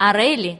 Ah, areli